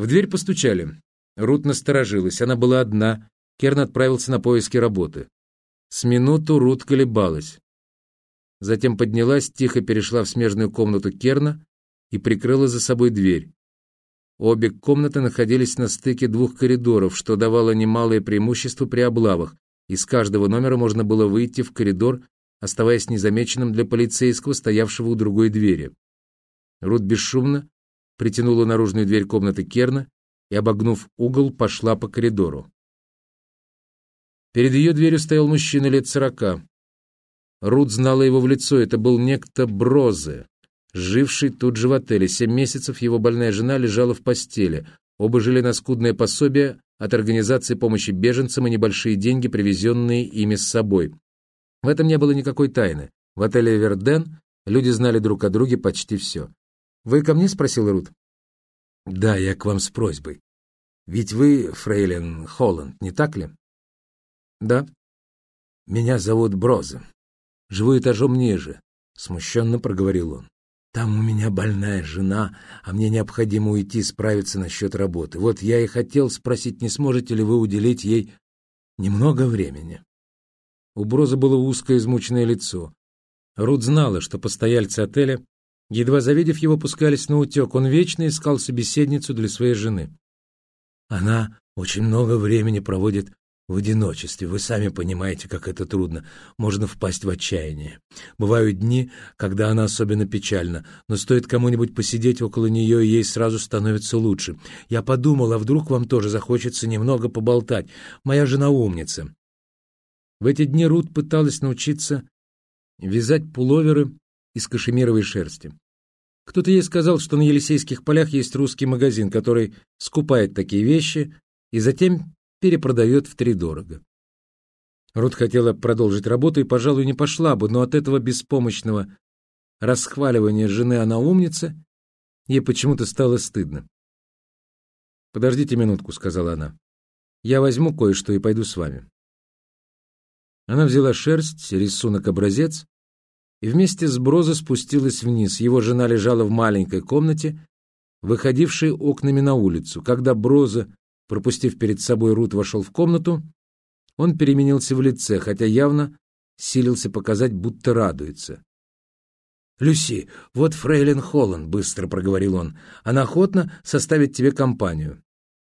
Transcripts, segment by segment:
В дверь постучали. Рут насторожилась. Она была одна. Керн отправился на поиски работы. С минуту Рут колебалась. Затем поднялась, тихо перешла в смежную комнату Керна и прикрыла за собой дверь. Обе комнаты находились на стыке двух коридоров, что давало немалое преимущество при облавах. Из каждого номера можно было выйти в коридор, оставаясь незамеченным для полицейского, стоявшего у другой двери. Рут бесшумно притянула наружную дверь комнаты Керна и, обогнув угол, пошла по коридору. Перед ее дверью стоял мужчина лет сорока. Рут знала его в лицо, это был некто Брозе, живший тут же в отеле. Семь месяцев его больная жена лежала в постели. Оба жили на скудное пособие от организации помощи беженцам и небольшие деньги, привезенные ими с собой. В этом не было никакой тайны. В отеле «Верден» люди знали друг о друге почти все. «Вы ко мне?» — спросил Рут. «Да, я к вам с просьбой. Ведь вы, фрейлин Холланд, не так ли?» «Да». «Меня зовут Броза. Живу этажом ниже», — смущенно проговорил он. «Там у меня больная жена, а мне необходимо уйти справиться насчет работы. Вот я и хотел спросить, не сможете ли вы уделить ей немного времени?» У Броза было узкое измученное лицо. Рут знала, что постояльцы отеля Едва завидев его, пускались на утек. Он вечно искал собеседницу для своей жены. Она очень много времени проводит в одиночестве. Вы сами понимаете, как это трудно. Можно впасть в отчаяние. Бывают дни, когда она особенно печальна, но стоит кому-нибудь посидеть около нее, и ей сразу становится лучше. Я подумал, а вдруг вам тоже захочется немного поболтать. Моя жена умница. В эти дни Рут пыталась научиться вязать пуловеры из кашемировой шерсти. Кто-то ей сказал, что на Елисейских полях есть русский магазин, который скупает такие вещи и затем перепродает втридорого. Рут хотела продолжить работу и, пожалуй, не пошла бы, но от этого беспомощного расхваливания жены она умница, ей почему-то стало стыдно. «Подождите минутку», — сказала она. «Я возьму кое-что и пойду с вами». Она взяла шерсть, рисунок-образец и вместе с Брозо спустилась вниз. Его жена лежала в маленькой комнате, выходившей окнами на улицу. Когда Брозо, пропустив перед собой Рут, вошел в комнату, он переменился в лице, хотя явно силился показать, будто радуется. «Люси, вот фрейлин Холланд», — быстро проговорил он. «Она охотно составит тебе компанию».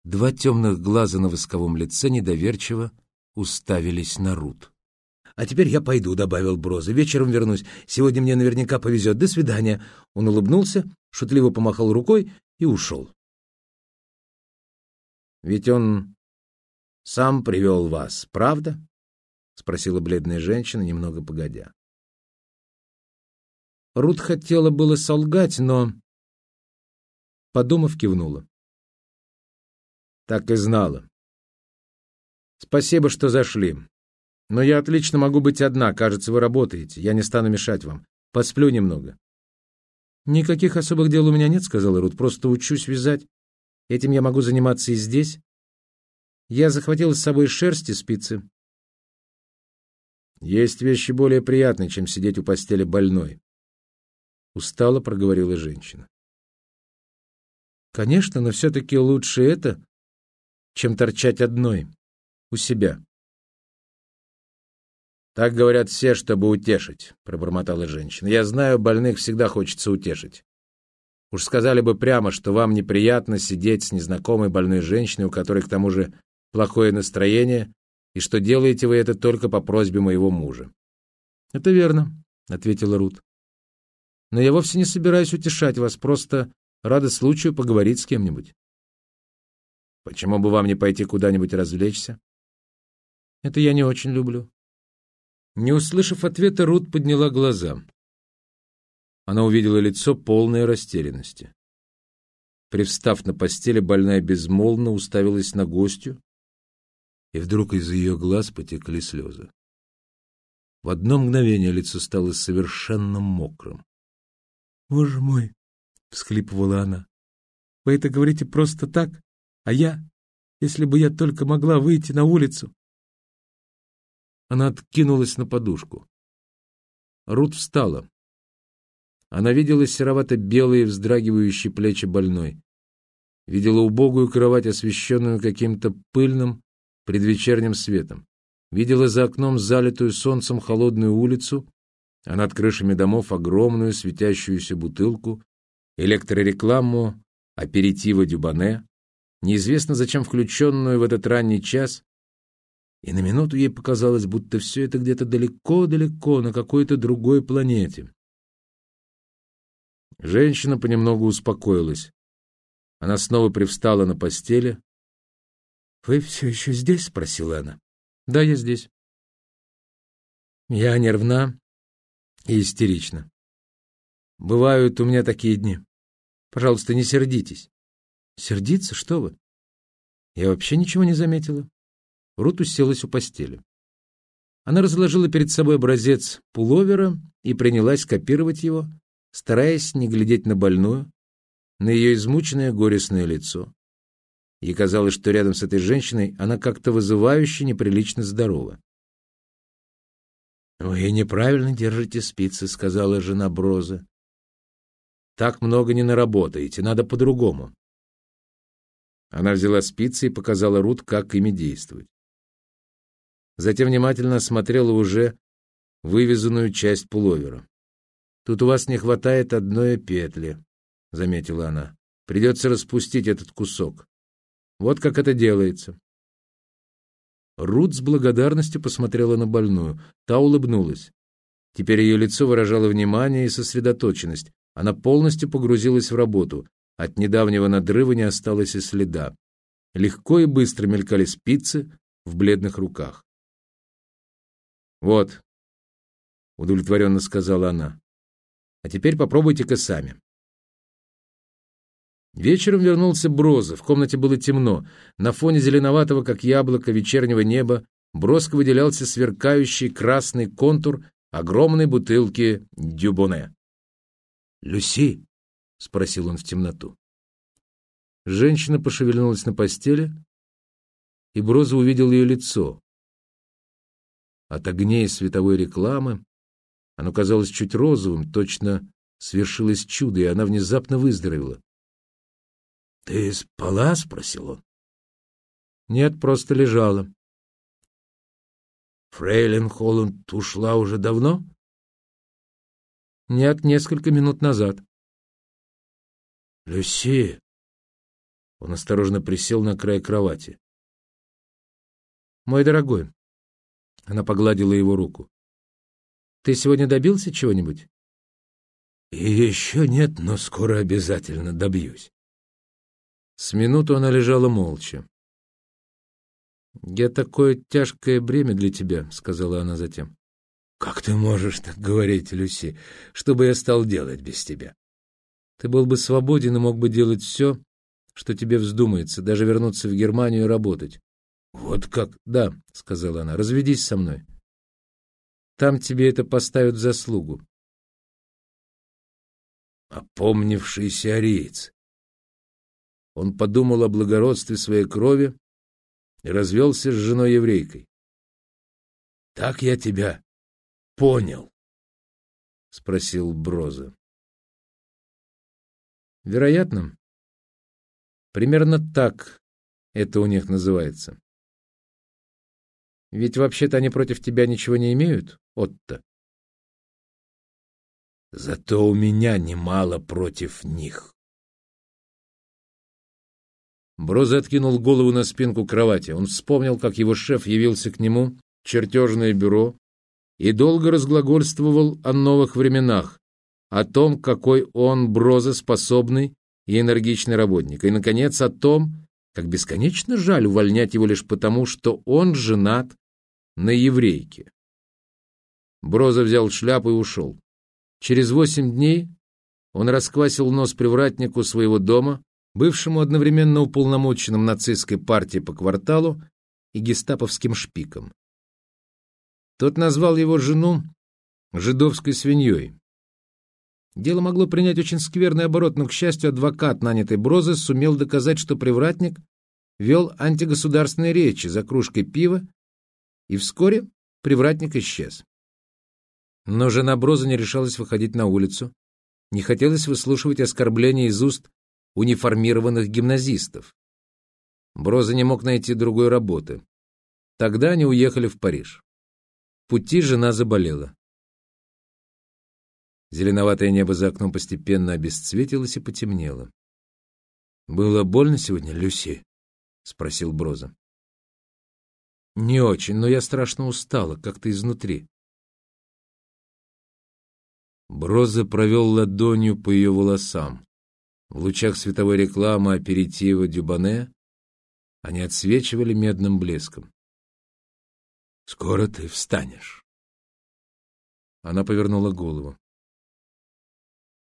Два темных глаза на восковом лице недоверчиво уставились на Рут. «А теперь я пойду», — добавил Броза. «Вечером вернусь. Сегодня мне наверняка повезет. До свидания». Он улыбнулся, шутливо помахал рукой и ушел. «Ведь он сам привел вас, правда?» — спросила бледная женщина, немного погодя. Рут хотела было солгать, но, подумав, кивнула. Так и знала. «Спасибо, что зашли. Но я отлично могу быть одна, кажется, вы работаете. Я не стану мешать вам. Посплю немного. Никаких особых дел у меня нет, сказала Рут. Просто учусь вязать. Этим я могу заниматься и здесь. Я захватила с собой шерсть и спицы. Есть вещи более приятные, чем сидеть у постели больной. Устало проговорила женщина. Конечно, но все-таки лучше это, чем торчать одной у себя. «Так говорят все, чтобы утешить», — пробормотала женщина. «Я знаю, больных всегда хочется утешить. Уж сказали бы прямо, что вам неприятно сидеть с незнакомой больной женщиной, у которой к тому же плохое настроение, и что делаете вы это только по просьбе моего мужа». «Это верно», — ответила Рут. «Но я вовсе не собираюсь утешать вас, просто рада случаю поговорить с кем-нибудь». «Почему бы вам не пойти куда-нибудь развлечься?» «Это я не очень люблю», не услышав ответа, Рут подняла глаза. Она увидела лицо полной растерянности. Привстав на постели, больная безмолвно уставилась на гостью, и вдруг из ее глаз потекли слезы. В одно мгновение лицо стало совершенно мокрым. «Боже мой!» — всхлипывала она. «Вы это говорите просто так, а я, если бы я только могла выйти на улицу, Она откинулась на подушку. Рут встала. Она видела серовато-белые вздрагивающие плечи больной. Видела убогую кровать, освещенную каким-то пыльным предвечерним светом. Видела за окном залитую солнцем холодную улицу, а над крышами домов огромную светящуюся бутылку, электрорекламу аперитива Дюбане, неизвестно зачем включенную в этот ранний час, и на минуту ей показалось, будто все это где-то далеко-далеко, на какой-то другой планете. Женщина понемногу успокоилась. Она снова привстала на постели. — Вы все еще здесь? — спросила она. — Да, я здесь. Я нервна и истерична. Бывают у меня такие дни. Пожалуйста, не сердитесь. Сердиться? Что вы? Я вообще ничего не заметила. Рут уселась у постели. Она разложила перед собой образец пуловера и принялась копировать его, стараясь не глядеть на больную, на ее измученное горестное лицо. Ей казалось, что рядом с этой женщиной она как-то вызывающе неприлично здорова. «Вы неправильно держите спицы», — сказала жена Броза. «Так много не наработаете, надо по-другому». Она взяла спицы и показала Рут, как ими действовать затем внимательно осмотрела уже вывязанную часть пуловера. «Тут у вас не хватает одной петли», — заметила она. «Придется распустить этот кусок. Вот как это делается». Рут с благодарностью посмотрела на больную. Та улыбнулась. Теперь ее лицо выражало внимание и сосредоточенность. Она полностью погрузилась в работу. От недавнего надрыва не осталось и следа. Легко и быстро мелькали спицы в бледных руках. «Вот», — удовлетворенно сказала она. «А теперь попробуйте-ка сами». Вечером вернулся Броза. В комнате было темно. На фоне зеленоватого, как яблоко, вечернего неба броско выделялся сверкающий красный контур огромной бутылки Дюбоне. «Люси?» — спросил он в темноту. Женщина пошевельнулась на постели, и Броза увидел ее лицо. От огней световой рекламы оно казалось чуть розовым, точно свершилось чудо, и она внезапно выздоровела. — Ты спала? — спросил он. — Нет, просто лежала. — Фрейлин Холланд ушла уже давно? — Нет, несколько минут назад. — Люси! Он осторожно присел на край кровати. — Мой дорогой, она погладила его руку. «Ты сегодня добился чего-нибудь?» «И еще нет, но скоро обязательно добьюсь». С минуту она лежала молча. «Я такое тяжкое бремя для тебя», — сказала она затем. «Как ты можешь так говорить, Люси? Что бы я стал делать без тебя?» «Ты был бы свободен и мог бы делать все, что тебе вздумается, даже вернуться в Германию и работать. «Вот как?» «Да», — сказала она, — «разведись со мной. Там тебе это поставят в заслугу». Опомнившийся ариец. Он подумал о благородстве своей крови и развелся с женой-еврейкой. «Так я тебя понял», — спросил Броза. «Вероятно, примерно так это у них называется». Ведь вообще-то они против тебя ничего не имеют, Отто. Зато у меня немало против них. Броза откинул голову на спинку кровати. Он вспомнил, как его шеф явился к нему, чертежное бюро, и долго разглагольствовал о новых временах, о том, какой он, Броза, способный и энергичный работник, и, наконец, о том, как бесконечно жаль увольнять его лишь потому, что он женат на еврейке. Броза взял шляпу и ушел. Через восемь дней он расквасил нос привратнику своего дома, бывшему одновременно уполномоченным нацистской партией по кварталу и гестаповским шпиком. Тот назвал его жену жидовской свиньей. Дело могло принять очень скверный оборот, но, к счастью, адвокат, нанятый Брозы, сумел доказать, что привратник вел антигосударственные речи за кружкой пива и вскоре привратник исчез. Но жена Броза не решалась выходить на улицу, не хотелось выслушивать оскорбления из уст униформированных гимназистов. Броза не мог найти другой работы. Тогда они уехали в Париж. В пути жена заболела. Зеленоватое небо за окном постепенно обесцветилось и потемнело. «Было больно сегодня, Люси?» — спросил Броза. «Не очень, но я страшно устала, как-то изнутри». Броза провел ладонью по ее волосам. В лучах световой рекламы аперитива Дюбане они отсвечивали медным блеском. «Скоро ты встанешь». Она повернула голову.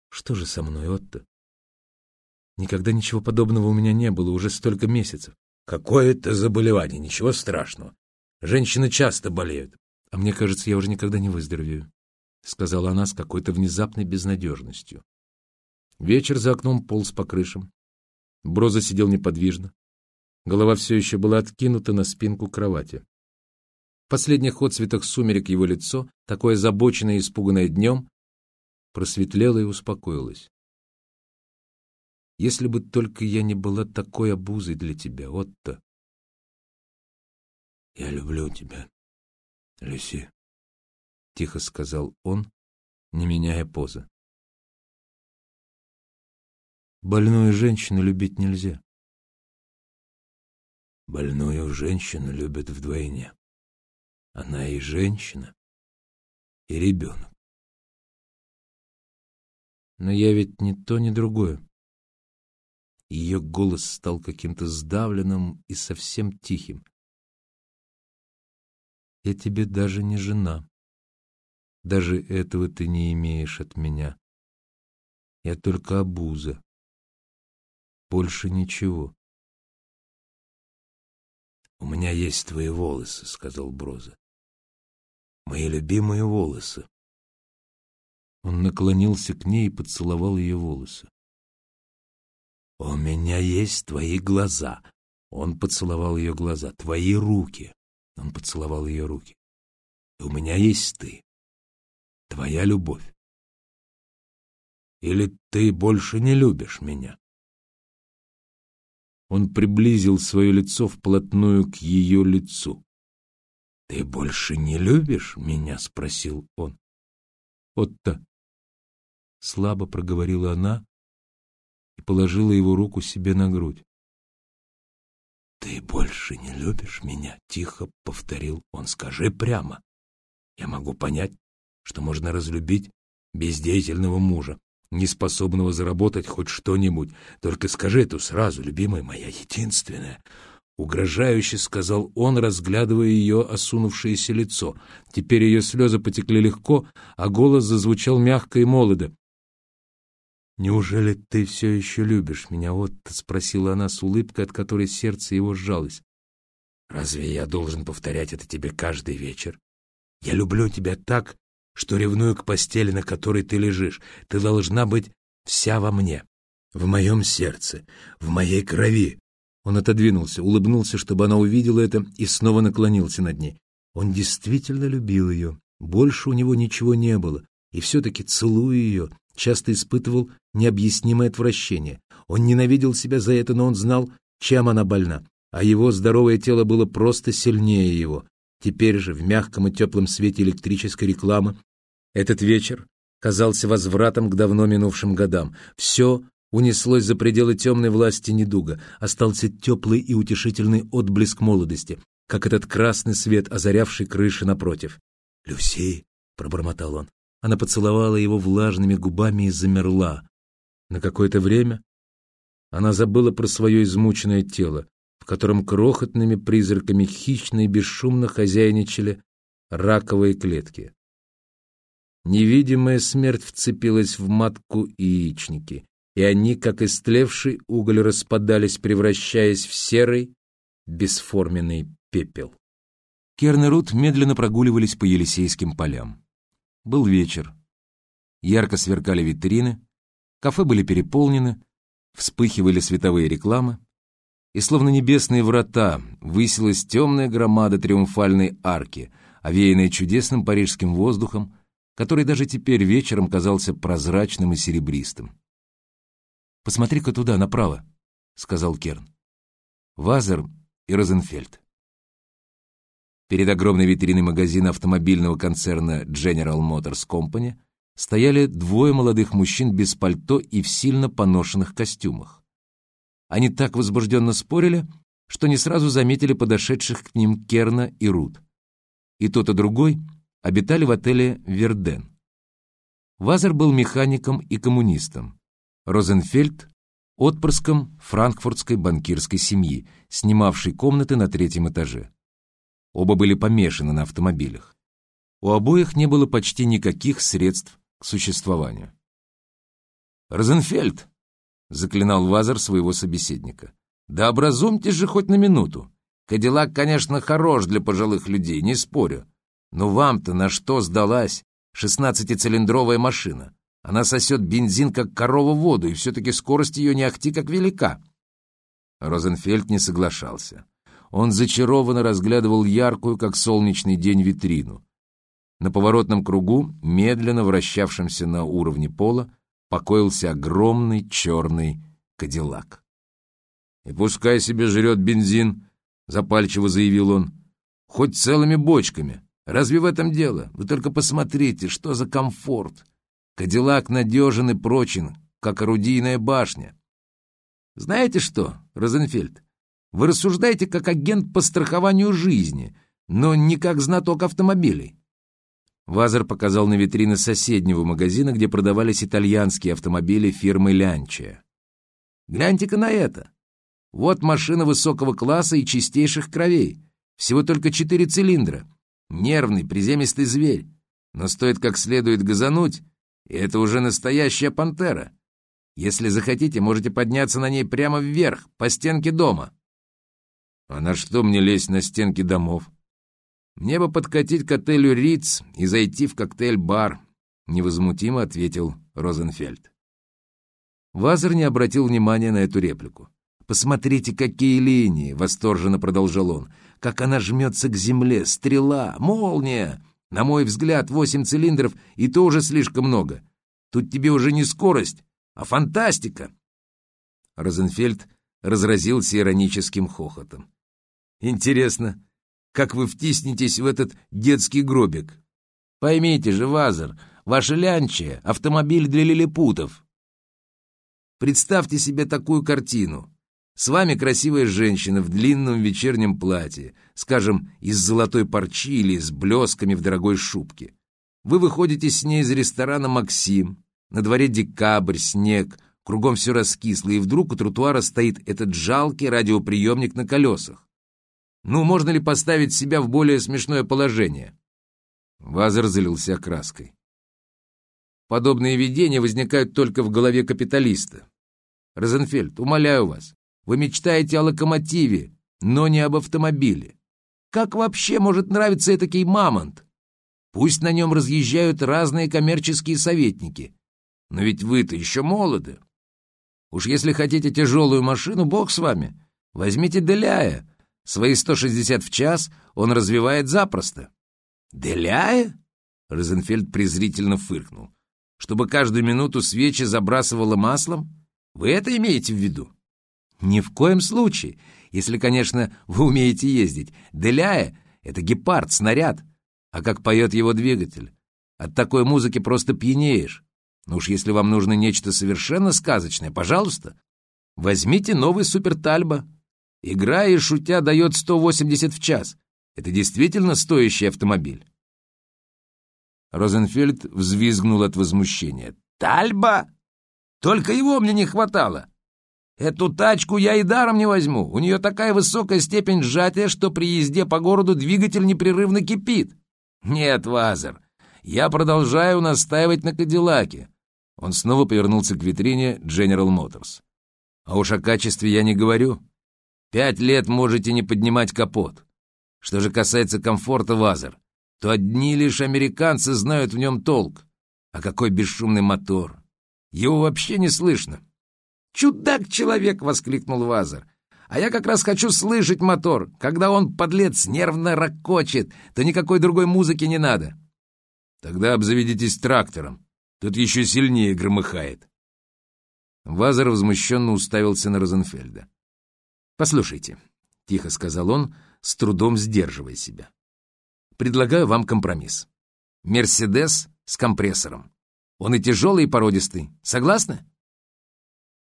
«Что же со мной, Отто? Никогда ничего подобного у меня не было, уже столько месяцев. Какое это заболевание, ничего страшного. Женщины часто болеют. А мне кажется, я уже никогда не выздоровею, — сказала она с какой-то внезапной безнадежностью. Вечер за окном полз по крышам. Броза сидел неподвижно. Голова все еще была откинута на спинку кровати. В последних отцветах сумерек его лицо, такое озабоченное и испуганное днем, просветлело и успокоилось. Если бы только я не была такой обузой для тебя, Отто. «Я люблю тебя, Люси», — тихо сказал он, не меняя позы. Больную женщину любить нельзя. Больную женщину любят вдвойне. Она и женщина, и ребенок. Но я ведь ни то, ни другое. Ее голос стал каким-то сдавленным и совсем тихим. «Я тебе даже не жена. Даже этого ты не имеешь от меня. Я только обуза. Больше ничего». «У меня есть твои волосы», — сказал Броза. «Мои любимые волосы». Он наклонился к ней и поцеловал ее волосы. «У меня есть твои глаза». Он поцеловал ее глаза. «Твои руки». Он поцеловал ее руки. «У меня есть ты. Твоя любовь. Или ты больше не любишь меня?» Он приблизил свое лицо вплотную к ее лицу. «Ты больше не любишь меня?» — спросил он. «Отто!» — слабо проговорила она, и положила его руку себе на грудь. «Ты больше не любишь меня?» — тихо повторил он. «Скажи прямо. Я могу понять, что можно разлюбить бездеятельного мужа, неспособного заработать хоть что-нибудь. Только скажи эту сразу, любимая моя, единственная». Угрожающе сказал он, разглядывая ее осунувшееся лицо. Теперь ее слезы потекли легко, а голос зазвучал мягко и молодо. «Неужели ты все еще любишь меня, Отто?» — спросила она с улыбкой, от которой сердце его сжалось. «Разве я должен повторять это тебе каждый вечер? Я люблю тебя так, что ревную к постели, на которой ты лежишь. Ты должна быть вся во мне, в моем сердце, в моей крови». Он отодвинулся, улыбнулся, чтобы она увидела это, и снова наклонился над ней. Он действительно любил ее. Больше у него ничего не было. И все-таки, целуя ее, часто испытывал необъяснимое отвращение. Он ненавидел себя за это, но он знал, чем она больна, а его здоровое тело было просто сильнее его. Теперь же, в мягком и теплом свете электрической рекламы, этот вечер казался возвратом к давно минувшим годам. Все унеслось за пределы темной власти недуга, остался теплый и утешительный отблеск молодости, как этот красный свет, озарявший крыши напротив. «Люси!» — пробормотал он. Она поцеловала его влажными губами и замерла. На какое-то время она забыла про свое измученное тело, в котором крохотными призраками хищно и бесшумно хозяйничали раковые клетки. Невидимая смерть вцепилась в матку и яичники, и они, как истлевший уголь, распадались, превращаясь в серый, бесформенный пепел. Керн и Рут медленно прогуливались по Елисейским полям. Был вечер. Ярко сверкали витрины, кафе были переполнены, вспыхивали световые рекламы, и словно небесные врата высилась темная громада триумфальной арки, овеянная чудесным парижским воздухом, который даже теперь вечером казался прозрачным и серебристым. «Посмотри-ка туда, направо», — сказал Керн. «Вазер и Розенфельд». Перед огромной витриной магазина автомобильного концерна General Motors Company стояли двое молодых мужчин без пальто и в сильно поношенных костюмах. Они так возбужденно спорили, что не сразу заметили подошедших к ним Керна и Рут. И тот, и другой обитали в отеле «Верден». Вазер был механиком и коммунистом. Розенфельд — отпрыском франкфуртской банкирской семьи, снимавшей комнаты на третьем этаже. Оба были помешаны на автомобилях. У обоих не было почти никаких средств к существованию. «Розенфельд!» — заклинал Вазер своего собеседника. «Да образумьтесь же хоть на минуту. Кадиллак, конечно, хорош для пожилых людей, не спорю. Но вам-то на что сдалась шестнадцатицилиндровая машина? Она сосет бензин, как корова воду, и все-таки скорость ее не ахти как велика». Розенфельд не соглашался. Он зачарованно разглядывал яркую, как солнечный день, витрину. На поворотном кругу, медленно вращавшемся на уровне пола, покоился огромный черный кадиллак. «И пускай себе жрет бензин», — запальчиво заявил он, — «хоть целыми бочками. Разве в этом дело? Вы только посмотрите, что за комфорт. Кадиллак надежен и прочен, как орудийная башня. Знаете что, Розенфельд, вы рассуждаете как агент по страхованию жизни, но не как знаток автомобилей. Вазер показал на витрины соседнего магазина, где продавались итальянские автомобили фирмы Лянчия. Гляньте-ка на это. Вот машина высокого класса и чистейших кровей. Всего только четыре цилиндра. Нервный, приземистый зверь. Но стоит как следует газануть, и это уже настоящая пантера. Если захотите, можете подняться на ней прямо вверх, по стенке дома. А на что мне лезть на стенки домов? Мне бы подкатить к отелю Риц и зайти в коктейль-бар, невозмутимо ответил Розенфельд. Вазер не обратил внимания на эту реплику. «Посмотрите, какие линии!» — восторженно продолжал он. «Как она жмется к земле! Стрела! Молния! На мой взгляд, восемь цилиндров, и то уже слишком много. Тут тебе уже не скорость, а фантастика!» Розенфельд разразился ироническим хохотом. Интересно, как вы втиснетесь в этот детский гробик? Поймите же, Вазер, ваша лянчия — автомобиль для лилипутов. Представьте себе такую картину. С вами красивая женщина в длинном вечернем платье, скажем, из золотой парчи или с блесками в дорогой шубке. Вы выходите с ней из ресторана «Максим», на дворе декабрь, снег, кругом все раскисло, и вдруг у тротуара стоит этот жалкий радиоприемник на колесах. Ну, можно ли поставить себя в более смешное положение? Вазер залился краской. Подобные видения возникают только в голове капиталиста. Розенфельд, умоляю вас, вы мечтаете о локомотиве, но не об автомобиле. Как вообще может нравиться этакий мамонт? Пусть на нем разъезжают разные коммерческие советники. Но ведь вы-то еще молоды. Уж если хотите тяжелую машину, бог с вами. Возьмите Деляя, Свои 160 в час он развивает запросто. «Деляя?» — Розенфельд презрительно фыркнул. «Чтобы каждую минуту свечи забрасывало маслом? Вы это имеете в виду?» «Ни в коем случае, если, конечно, вы умеете ездить. Деляя — это гепард, снаряд. А как поет его двигатель? От такой музыки просто пьянеешь. Ну уж если вам нужно нечто совершенно сказочное, пожалуйста, возьмите новый супертальбо. Играя и шутя дает 180 в час. Это действительно стоящий автомобиль. Розенфельд взвизгнул от возмущения. «Тальба? Только его мне не хватало. Эту тачку я и даром не возьму. У нее такая высокая степень сжатия, что при езде по городу двигатель непрерывно кипит. Нет, Вазер, я продолжаю настаивать на Кадиллаке». Он снова повернулся к витрине General Motors. «А уж о качестве я не говорю. Пять лет можете не поднимать капот. Что же касается комфорта Вазер, то одни лишь американцы знают в нем толк. А какой бесшумный мотор! Его вообще не слышно. «Чудак-человек!» — воскликнул Вазер. А я как раз хочу слышать мотор. Когда он, подлец, нервно ракочет, то никакой другой музыки не надо. Тогда обзаведитесь трактором. Тут еще сильнее громыхает. Вазер возмущенно уставился на Розенфельда. «Послушайте», — тихо сказал он, с трудом сдерживая себя. «Предлагаю вам компромисс. Мерседес с компрессором. Он и тяжелый, и породистый. Согласны?»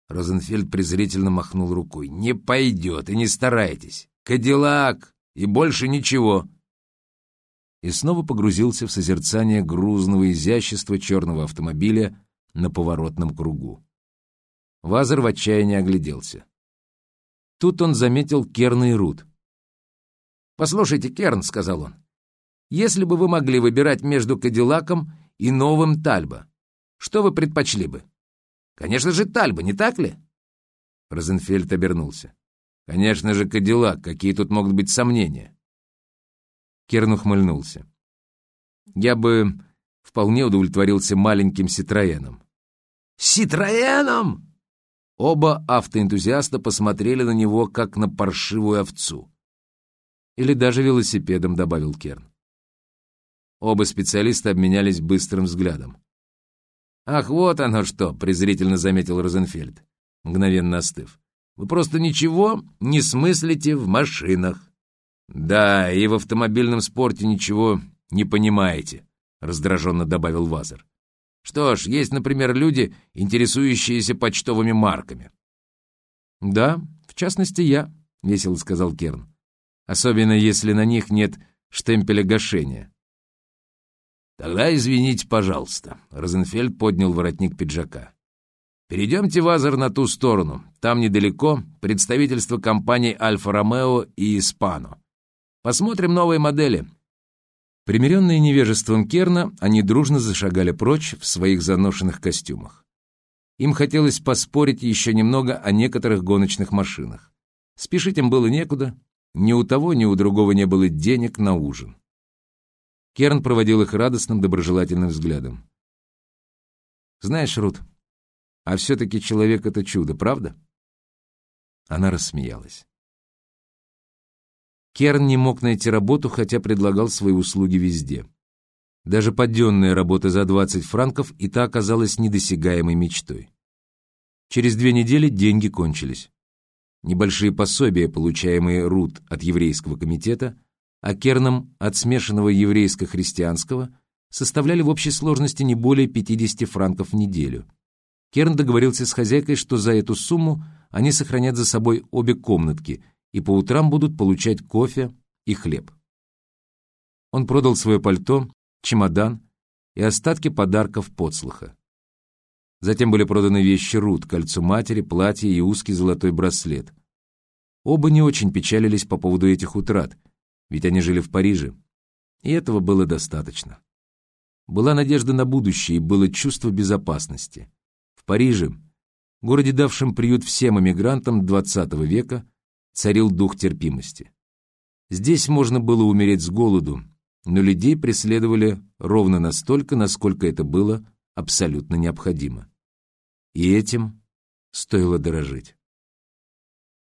Розенфельд презрительно махнул рукой. «Не пойдет, и не старайтесь. Кадиллак, и больше ничего». И снова погрузился в созерцание грузного изящества черного автомобиля на поворотном кругу. Вазер в отчаянии огляделся. Тут он заметил Керна и Рут. «Послушайте, Керн», — сказал он, — «если бы вы могли выбирать между Кадиллаком и новым Тальбо, что вы предпочли бы?» Конечно же, Тальба, не так ли?» Розенфельд обернулся. «Конечно же, Кадиллак. Какие тут могут быть сомнения?» Керн ухмыльнулся. «Я бы вполне удовлетворился маленьким Ситроеном». «Ситроеном?» Оба автоэнтузиаста посмотрели на него, как на паршивую овцу. «Или даже велосипедом», — добавил Керн. Оба специалиста обменялись быстрым взглядом. «Ах, вот оно что!» — презрительно заметил Розенфельд, мгновенно остыв. «Вы просто ничего не смыслите в машинах». «Да, и в автомобильном спорте ничего не понимаете», — раздраженно добавил Вазер. «Что ж, есть, например, люди, интересующиеся почтовыми марками». «Да, в частности, я», — весело сказал Керн. «Особенно, если на них нет штемпеля гашения». «Тогда извините, пожалуйста», — Розенфельд поднял воротник пиджака. «Перейдемте, Вазер, на ту сторону. Там недалеко представительство компаний «Альфа-Ромео» и «Испано». Посмотрим новые модели». Примиренные невежеством Керна, они дружно зашагали прочь в своих заношенных костюмах. Им хотелось поспорить еще немного о некоторых гоночных машинах. Спешить им было некуда, ни у того, ни у другого не было денег на ужин. Керн проводил их радостным, доброжелательным взглядом. «Знаешь, Рут, а все-таки человек — это чудо, правда?» Она рассмеялась. Керн не мог найти работу, хотя предлагал свои услуги везде. Даже подденная работа за 20 франков и та оказалась недосягаемой мечтой. Через две недели деньги кончились. Небольшие пособия, получаемые Рут от еврейского комитета, а керном от смешанного еврейско-христианского составляли в общей сложности не более 50 франков в неделю. Керн договорился с хозяйкой, что за эту сумму они сохранят за собой обе комнатки и по утрам будут получать кофе и хлеб. Он продал свое пальто, чемодан и остатки подарков подслуха. Затем были проданы вещи Рут, кольцо матери, платье и узкий золотой браслет. Оба не очень печалились по поводу этих утрат, ведь они жили в Париже, и этого было достаточно. Была надежда на будущее и было чувство безопасности. В Париже, городе, давшем приют всем эмигрантам XX века, царил дух терпимости. Здесь можно было умереть с голоду, но людей преследовали ровно настолько, насколько это было абсолютно необходимо. И этим стоило дорожить.